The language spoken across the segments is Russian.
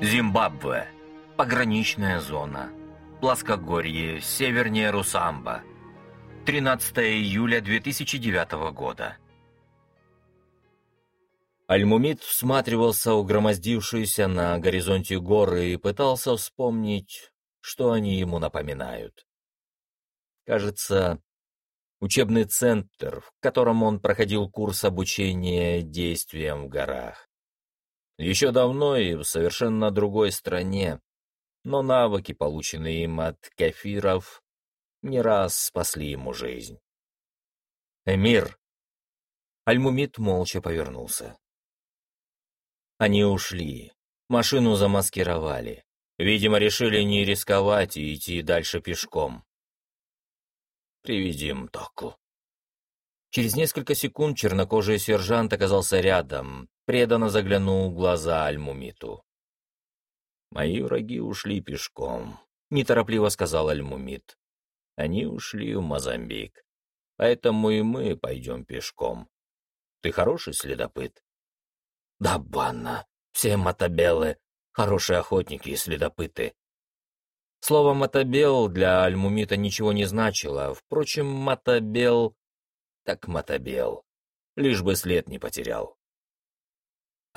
Зимбабве. Пограничная зона. Плоскогорье, севернее Русамба. 13 июля 2009 года. Альмумид всматривался у громоздившейся на горизонте горы и пытался вспомнить, что они ему напоминают. Кажется, учебный центр, в котором он проходил курс обучения действиям в горах. Еще давно и в совершенно другой стране, но навыки, полученные им от кефиров, не раз спасли ему жизнь. «Эмир!» Альмумит молча повернулся. Они ушли. Машину замаскировали. Видимо, решили не рисковать и идти дальше пешком. «Приведим Току». Через несколько секунд чернокожий сержант оказался рядом, преданно заглянул в глаза Альмумиту. «Мои враги ушли пешком», — неторопливо сказал Альмумит. «Они ушли в Мозамбик, поэтому и мы пойдем пешком. Ты хороший следопыт?» «Да, банна, все мотобелы, хорошие охотники и следопыты». Слово «мотобел» для Альмумита ничего не значило, впрочем, мотобел так мотобел, лишь бы след не потерял.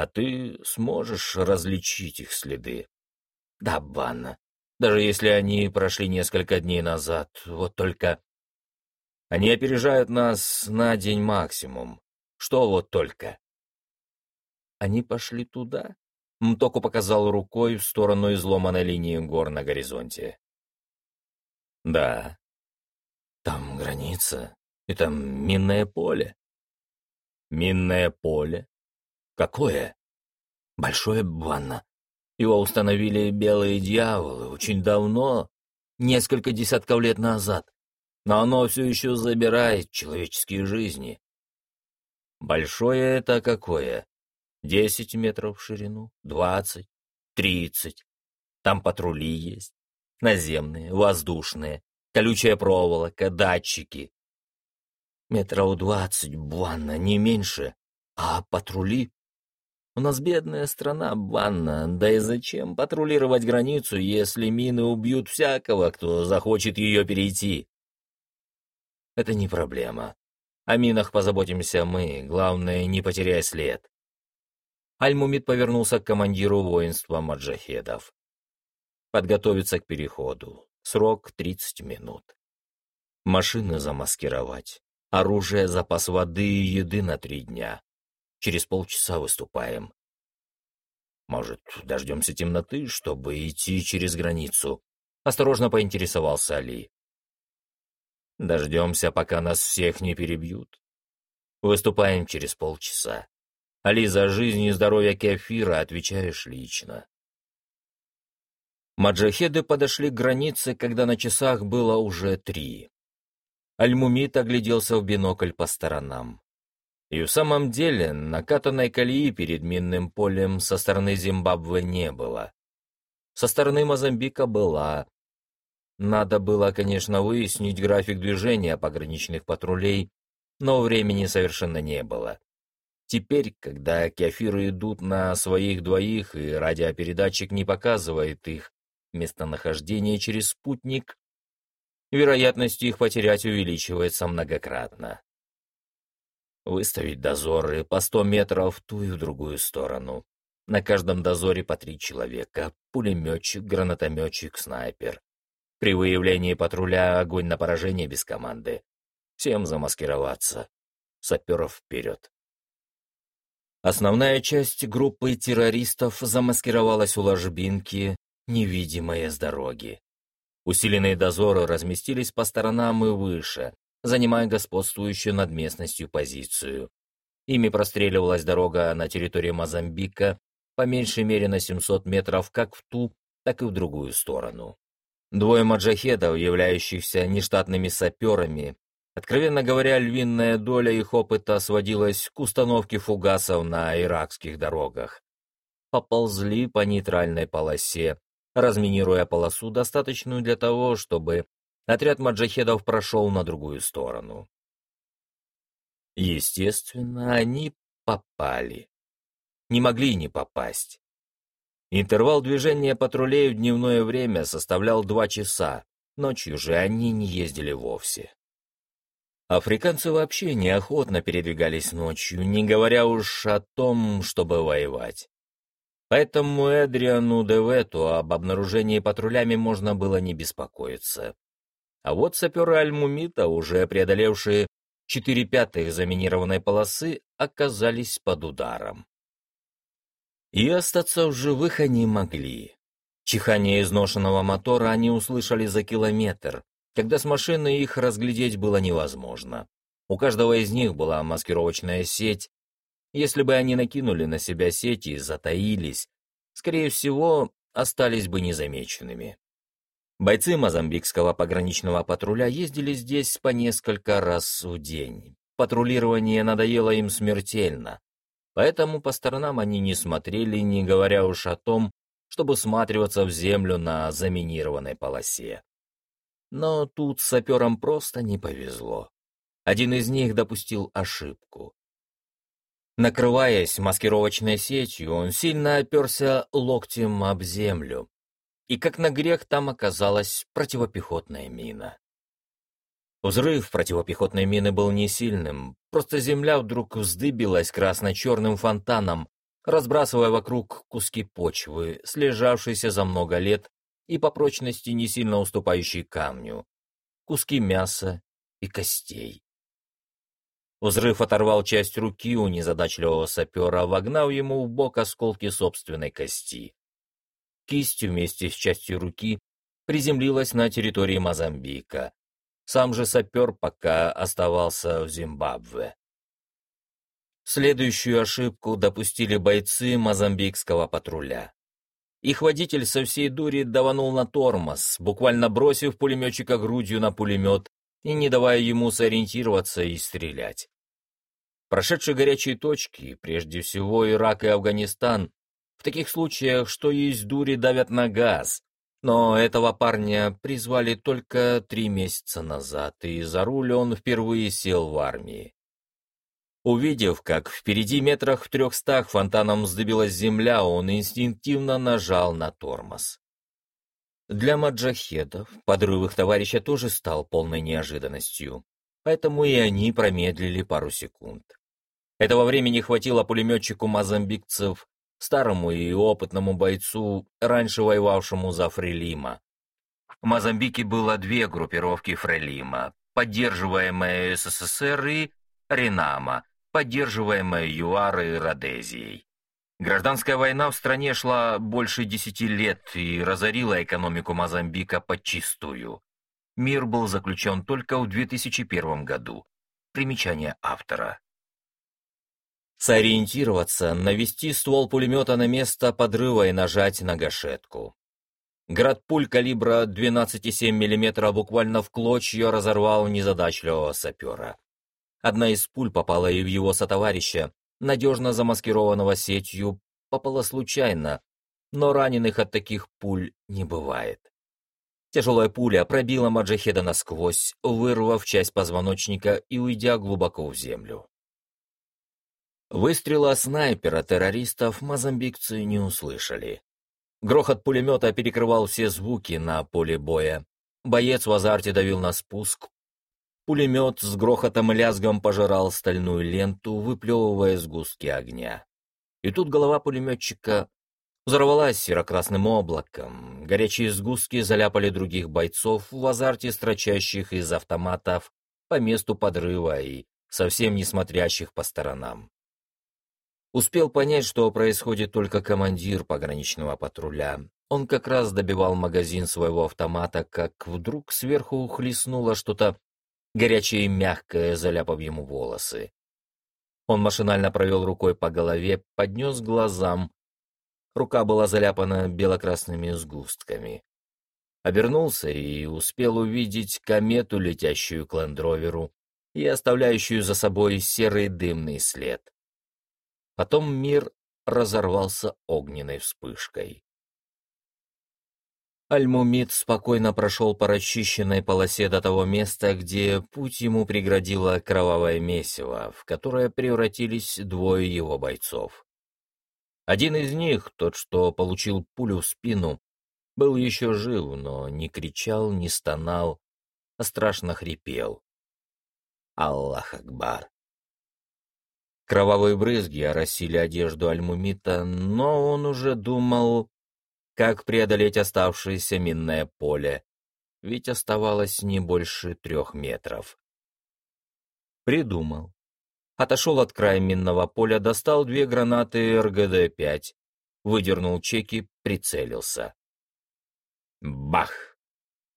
А ты сможешь различить их следы? Да, банно. Даже если они прошли несколько дней назад, вот только... Они опережают нас на день максимум. Что вот только? Они пошли туда? Мтоку показал рукой в сторону изломанной линии гор на горизонте. Да. Там граница, и там минное поле. Минное поле? Какое? Большое банно. Его установили белые дьяволы очень давно, несколько десятков лет назад, но оно все еще забирает человеческие жизни. Большое это какое? Десять метров в ширину, двадцать, тридцать. Там патрули есть, наземные, воздушные, колючая проволока, датчики. Метров двадцать, банно, не меньше, а патрули у нас бедная страна, банна, да и зачем патрулировать границу, если мины убьют всякого, кто захочет ее перейти? Это не проблема. О минах позаботимся мы, главное, не потеряй след. Альмумид повернулся к командиру воинства маджахедов. Подготовиться к переходу. Срок 30 минут. Машины замаскировать. Оружие, запас воды и еды на три дня. Через полчаса выступаем. Может, дождемся темноты, чтобы идти через границу? Осторожно поинтересовался Али. Дождемся, пока нас всех не перебьют. Выступаем через полчаса. Али, за жизнь и здоровье Кефира отвечаешь лично. Маджахеды подошли к границе, когда на часах было уже три. Альмумит огляделся в бинокль по сторонам. И в самом деле накатанной колеи перед минным полем со стороны Зимбабве не было. Со стороны Мозамбика была. Надо было, конечно, выяснить график движения пограничных патрулей, но времени совершенно не было. Теперь, когда кефиры идут на своих двоих и радиопередатчик не показывает их местонахождение через спутник, вероятность их потерять увеличивается многократно выставить дозоры по сто метров в ту и в другую сторону. На каждом дозоре по три человека, пулеметчик, гранатометчик, снайпер. При выявлении патруля огонь на поражение без команды. Всем замаскироваться. Саперов вперед. Основная часть группы террористов замаскировалась у ложбинки, невидимая с дороги. Усиленные дозоры разместились по сторонам и выше, занимая господствующую над местностью позицию. Ими простреливалась дорога на территории Мозамбика по меньшей мере на 700 метров как в ту, так и в другую сторону. Двое маджахедов, являющихся нештатными саперами, откровенно говоря, львиная доля их опыта сводилась к установке фугасов на иракских дорогах. Поползли по нейтральной полосе, разминируя полосу, достаточную для того, чтобы отряд маджахедов прошел на другую сторону. Естественно, они попали. Не могли не попасть. Интервал движения патрулей в дневное время составлял два часа, ночью же они не ездили вовсе. Африканцы вообще неохотно передвигались ночью, не говоря уж о том, чтобы воевать. Поэтому Эдриану Девету об обнаружении патрулями можно было не беспокоиться. А вот саперы Альмумита, уже преодолевшие четыре пятых заминированной полосы, оказались под ударом. И остаться в живых они могли. Чихание изношенного мотора они услышали за километр, когда с машины их разглядеть было невозможно. У каждого из них была маскировочная сеть. Если бы они накинули на себя сети и затаились, скорее всего, остались бы незамеченными. Бойцы мозамбикского пограничного патруля ездили здесь по несколько раз в день. Патрулирование надоело им смертельно. Поэтому по сторонам они не смотрели, не говоря уж о том, чтобы сматриваться в землю на заминированной полосе. Но тут саперам просто не повезло. Один из них допустил ошибку. Накрываясь маскировочной сетью, он сильно оперся локтем об землю, и как на грех там оказалась противопехотная мина. Взрыв противопехотной мины был не сильным, просто земля вдруг вздыбилась красно-черным фонтаном, разбрасывая вокруг куски почвы, слежавшиеся за много лет и по прочности не сильно уступающие камню, куски мяса и костей. Взрыв оторвал часть руки у незадачливого сапера, вогнав ему в бок осколки собственной кости кисть вместе с частью руки приземлилась на территории Мозамбика. Сам же сапер пока оставался в Зимбабве. Следующую ошибку допустили бойцы мозамбикского патруля. Их водитель со всей дури даванул на тормоз, буквально бросив пулеметчика грудью на пулемет и не давая ему сориентироваться и стрелять. Прошедшие горячие точки, прежде всего Ирак и Афганистан, в таких случаях, что есть дури, давят на газ. Но этого парня призвали только три месяца назад, и за руль он впервые сел в армии. Увидев, как впереди метрах в трехстах фонтаном вздыбилась земля, он инстинктивно нажал на тормоз. Для маджахедов подрыв их товарища тоже стал полной неожиданностью, поэтому и они промедлили пару секунд. Этого времени хватило пулеметчику мозамбикцев, старому и опытному бойцу, раньше воевавшему за Фрелима. В Мозамбике было две группировки Фрелима, поддерживаемые СССР и Ренама, поддерживаемые ЮАР и Родезией. Гражданская война в стране шла больше десяти лет и разорила экономику Мозамбика подчистую. Мир был заключен только в 2001 году. Примечание автора сориентироваться, навести ствол пулемета на место подрыва и нажать на гашетку. Град пуль калибра 12,7 мм буквально в клочья разорвал незадачливого сапера. Одна из пуль попала и в его сотоварища, надежно замаскированного сетью, попала случайно, но раненых от таких пуль не бывает. Тяжелая пуля пробила Маджахеда насквозь, вырвав часть позвоночника и уйдя глубоко в землю. Выстрела снайпера террористов мозамбикцы не услышали. Грохот пулемета перекрывал все звуки на поле боя. Боец в азарте давил на спуск. Пулемет с грохотом и лязгом пожирал стальную ленту, выплевывая сгустки огня. И тут голова пулеметчика взорвалась серо-красным облаком. Горячие сгустки заляпали других бойцов в азарте строчащих из автоматов по месту подрыва и совсем не смотрящих по сторонам. Успел понять, что происходит только командир пограничного патруля. Он как раз добивал магазин своего автомата, как вдруг сверху ухлестнуло что-то горячее и мягкое, заляпав ему волосы. Он машинально провел рукой по голове, поднес глазам. Рука была заляпана белокрасными сгустками. Обернулся и успел увидеть комету, летящую к лендроверу и оставляющую за собой серый дымный след. Потом мир разорвался огненной вспышкой. Альмумид спокойно прошел по расчищенной полосе до того места, где путь ему преградило кровавое месиво, в которое превратились двое его бойцов. Один из них, тот, что получил пулю в спину, был еще жив, но не кричал, не стонал, а страшно хрипел. Аллах Акбар. Кровавые брызги оросили одежду Альмумита, но он уже думал, как преодолеть оставшееся минное поле, ведь оставалось не больше трех метров. Придумал. Отошел от края минного поля, достал две гранаты РГД-5, выдернул чеки, прицелился. Бах!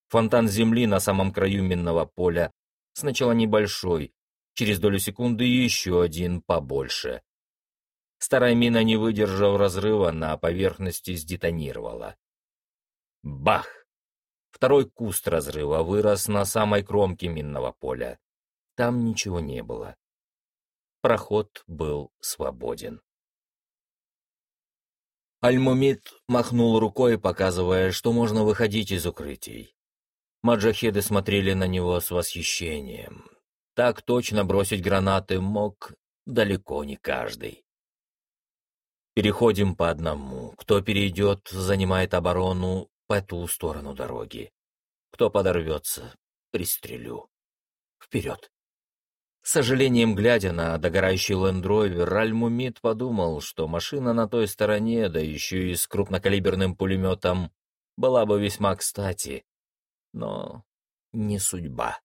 Фонтан земли на самом краю минного поля, сначала небольшой, через долю секунды еще один побольше. Старая мина, не выдержав разрыва, на поверхности сдетонировала. Бах! Второй куст разрыва вырос на самой кромке минного поля. Там ничего не было. Проход был свободен. Альмумид махнул рукой, показывая, что можно выходить из укрытий. Маджахеды смотрели на него с восхищением. Так точно бросить гранаты мог далеко не каждый. Переходим по одному. Кто перейдет, занимает оборону по ту сторону дороги. Кто подорвется, пристрелю. Вперед! С сожалением глядя на догорающий лендровер, Альмумид подумал, что машина на той стороне, да еще и с крупнокалиберным пулеметом, была бы весьма кстати. Но не судьба.